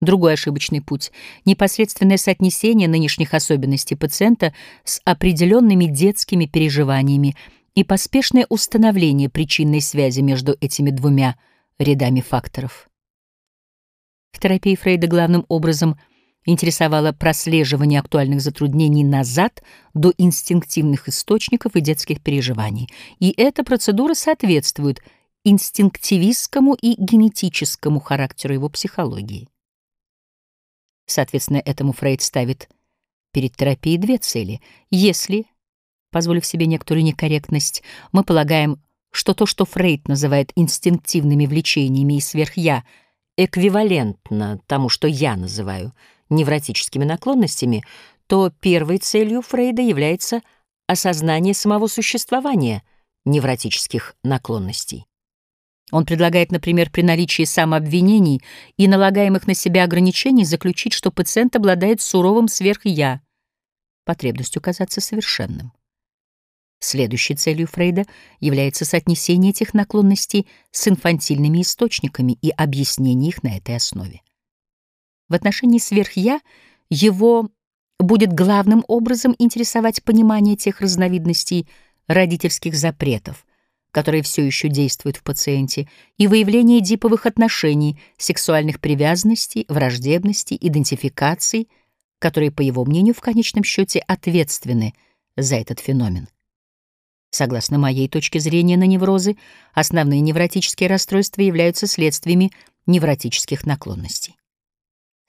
Другой ошибочный путь — непосредственное соотнесение нынешних особенностей пациента с определенными детскими переживаниями и поспешное установление причинной связи между этими двумя рядами факторов. В терапии Фрейда главным образом интересовало прослеживание актуальных затруднений назад до инстинктивных источников и детских переживаний, и эта процедура соответствует инстинктивистскому и генетическому характеру его психологии. Соответственно, этому Фрейд ставит перед терапией две цели. Если, позволив себе некоторую некорректность, мы полагаем, что то, что Фрейд называет инстинктивными влечениями и сверхя, эквивалентно тому, что я называю невротическими наклонностями, то первой целью Фрейда является осознание самого существования невротических наклонностей. Он предлагает, например, при наличии самообвинений и налагаемых на себя ограничений заключить, что пациент обладает суровым сверх-я, потребностью казаться совершенным. Следующей целью Фрейда является соотнесение этих наклонностей с инфантильными источниками и объяснение их на этой основе. В отношении сверх-я его будет главным образом интересовать понимание тех разновидностей родительских запретов, которые все еще действуют в пациенте, и выявление диповых отношений, сексуальных привязанностей, враждебности, идентификаций, которые, по его мнению, в конечном счете ответственны за этот феномен. Согласно моей точке зрения на неврозы, основные невротические расстройства являются следствиями невротических наклонностей.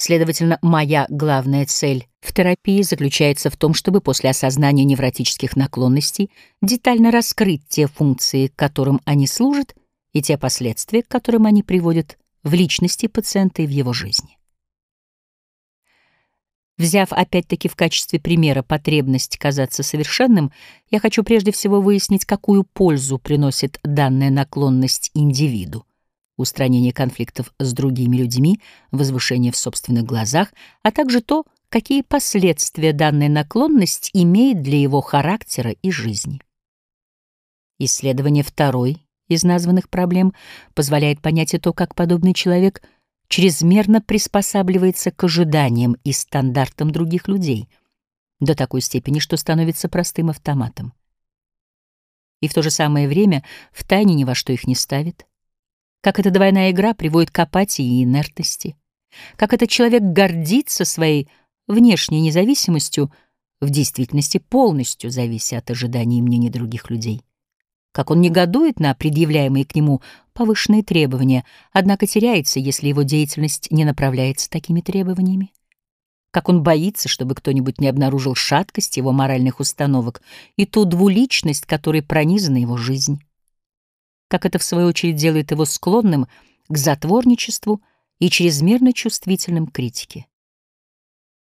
Следовательно, моя главная цель в терапии заключается в том, чтобы после осознания невротических наклонностей детально раскрыть те функции, которым они служат, и те последствия, к которым они приводят в личности пациента и в его жизни. Взяв опять-таки в качестве примера потребность казаться совершенным, я хочу прежде всего выяснить, какую пользу приносит данная наклонность индивиду устранение конфликтов с другими людьми, возвышение в собственных глазах, а также то, какие последствия данная наклонность имеет для его характера и жизни. Исследование второй из названных проблем позволяет понять и то, как подобный человек чрезмерно приспосабливается к ожиданиям и стандартам других людей до такой степени, что становится простым автоматом. И в то же самое время втайне ни во что их не ставит, как эта двойная игра приводит к апатии и инертности, как этот человек гордится своей внешней независимостью, в действительности полностью завися от ожиданий мнений других людей, как он негодует на предъявляемые к нему повышенные требования, однако теряется, если его деятельность не направляется такими требованиями, как он боится, чтобы кто-нибудь не обнаружил шаткость его моральных установок и ту двуличность, которой пронизана его жизнь как это в свою очередь делает его склонным к затворничеству и чрезмерно чувствительным к критике.